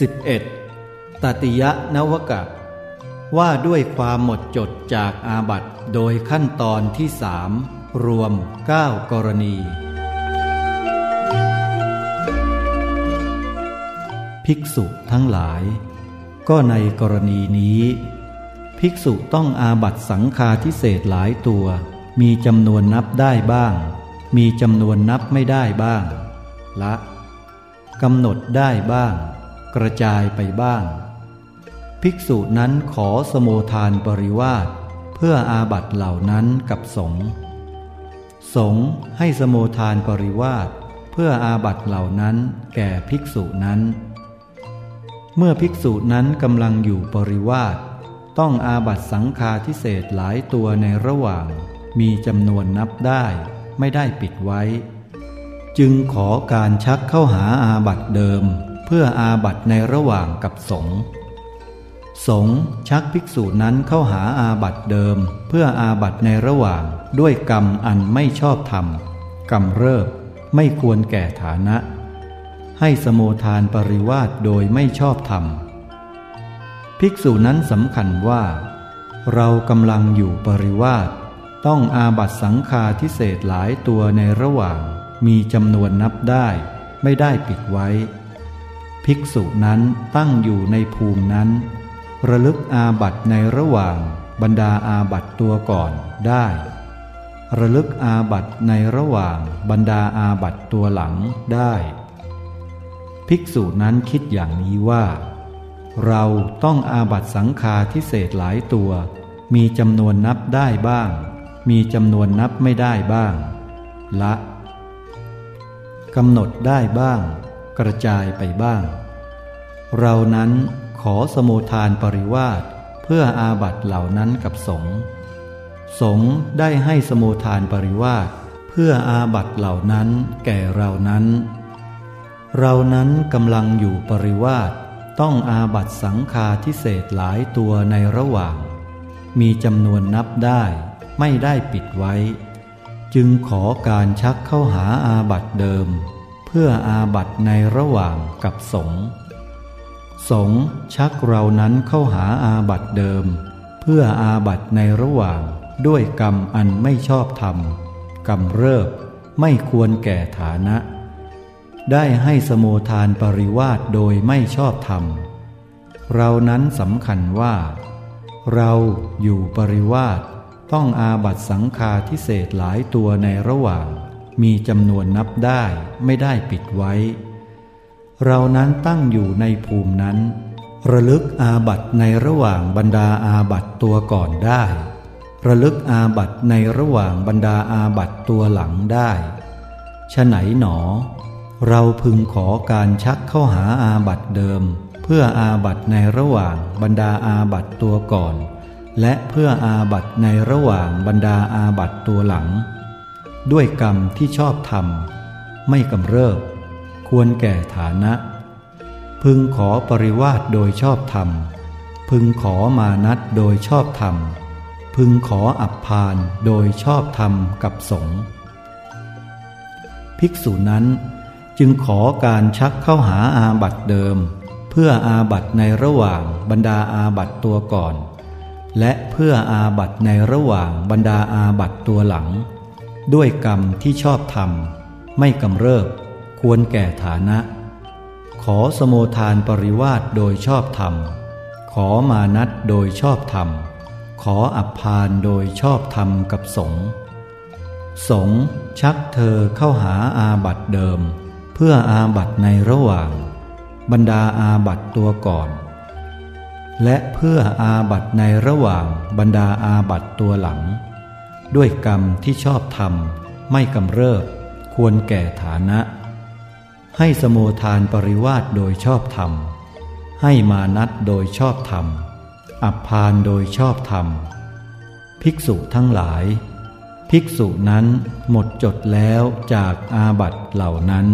11. ตติยนวกะว่าด้วยความหมดจดจากอาบัตโดยขั้นตอนที่สามรวม 9 กรณี ภิกษุทั้งหลาย ก็ในกรณีนี้ ภิกษุต้องอาบัตสังฆาทิเศษหลายตัว มีจำนวนนับได้บ้าง มีจำนวนนับไม่ได้บ้าง ละกำหนดได้บ้าง กระจายไปบ้าง ภิกษุนั้นขอสโมทานปริวาสเพื่ออาบัตเหล่านั้นกับสงฆ์สงฆ์ให้สโมทานปริวาสเพื่ออาบัตเหล่านั้นแก่ภิกษุนั้น เมื่อภิกษุนั้นกำลังอยู่ปริวาสต้องอาบัตสังฆาทิเศษหลายตัวในระหว่าง มีจำนวนนับได้ไม่ได้ปิดไว้ จึงขอการชักเข้าหาอาบัตเดิม พื่ออาบัตในระหว่างกับสงสงชักภิกษุนั้นเข้าหาอาบัตเดิม เพื่ออาบัตในระหว่างด้วยกรรมอันไม่ชอบธรรมกรรมเริบไม่ควรแก่ฐานะ ให้สโมทานปริวาสโดยไม่ชอบธรรม ภิกษุนั้นสำคัญว่า เรากำลังอยู่ปริวาสต้องอาบัตสังฆาทิเศษหลายตัวในระหว่าง มีจำนวนนับได้ ไม่ได้ปิดไว้ ภิกษุนั้นตั้งอยู่ในภูมินั้น ระลึกอาบัตในระหว่างบรรดาอาบัตตัวก่อนได้ ระลึกอาบัตในระหว่างบรรดาอาบัตตัวหลังได้ ภิกษุนั้นคิดอย่างนี้ว่า เราต้องอาบัตสังฆาทิเศษหลายตัว มีจำนวนนับได้บ้าง มีจำนวนนับไม่ได้บ้าง ละกำหนดได้บ้าง กระจายไปบ้าง เรานั้นขอสมุทานปริวาสเพื่ออาบัตเหล่านั้นกับสงสงได้ให้สมุทานปริวาสเพื่ออาบัตเหล่านั้นแก่เรานั้น เรานั้นกำลังอยู่ปริวาสต้องอาบัตสังฆาทิเศษหลายตัวในระหว่าง มีจำนวนนับได้ไม่ได้ปิดไว้ จึงขอการชักเข้าหาอาบัตเดิม เพื่ออาบัตในระหว่างกับสงสงชักเรานั้นเข้าหาอาบัตเดิม เพื่ออาบัตในระหว่างด้วยกรรมอันไม่ชอบธรรมกรรมเริบไม่ควรแก่ฐานะ ได้ให้สโมทานปริวาสโดยไม่ชอบธรรม เรานั้นสำคัญว่า เราอยู่ปริวาสต้องอาบัตสังฆาทิเศษหลายตัวในระหว่าง มีจำนวนนับได้ไม่ได้ปิดไว้ เรานั้นตั้งอยู่ในภูมินั้น ระลึกอาบัตในระหว่างบรรดาอาบัตตัวก่อนได้ ระลึกอาบัตในระหว่างบรรดาอาบัตตัวหลังได้ฉไหนหนอ เราพึงขอการชักเข้าหาอาบัตเดิม เพื่ออาบัตในระหว่างบรรดาอาบัตตัวก่อน และเพื่ออาบัตในระหว่างบรรดาอาบัตตัวหลัง ด้วยกรรมที่ชอบทำไม่กำเริบ ควรแก่ฐานะ พึงขอปริวาสโดยชอบธรรม พึงขอมานัดโดยชอบธรรม พึงขออับพานโดยชอบธรรมกับสงฆ์ภิกษุนั้นจึงขอการชักเข้าหาอาบัตเดิม เพื่ออาบัตในระหว่างบรรดาอาบัตตัวก่อน และเพื่ออาบัตในระหว่างบรรดาอาบัตตัวหลัง ด้วยกรรมที่ชอบธรรมไม่กำเริบ ควรแก่ฐานะ ขอสโมทานปริวาสโดยชอบธรรม ขอมานัดโดยชอบธรรม ขออับพานโดยชอบธรรมกับสงสงชักเธอเข้าหาอาบัตเดิม เพื่ออาบัตในระหว่าง บรรดาอาบัตตัวก่อน และเพื่ออาบัตในระหว่างบรรดาอาบัตตัวหลัง ด้วยกรรมที่ชอบทำไม่กำเริบ ควรแก่ฐานะ ให้สมุทานปริวาสโดยชอบธรรม ให้มานัดโดยชอบธรรม อับพานโดยชอบธรรม ภิกษุทั้งหลาย ภิกษุนั้นหมดจดแล้วจากอาบัตเหล่านั้น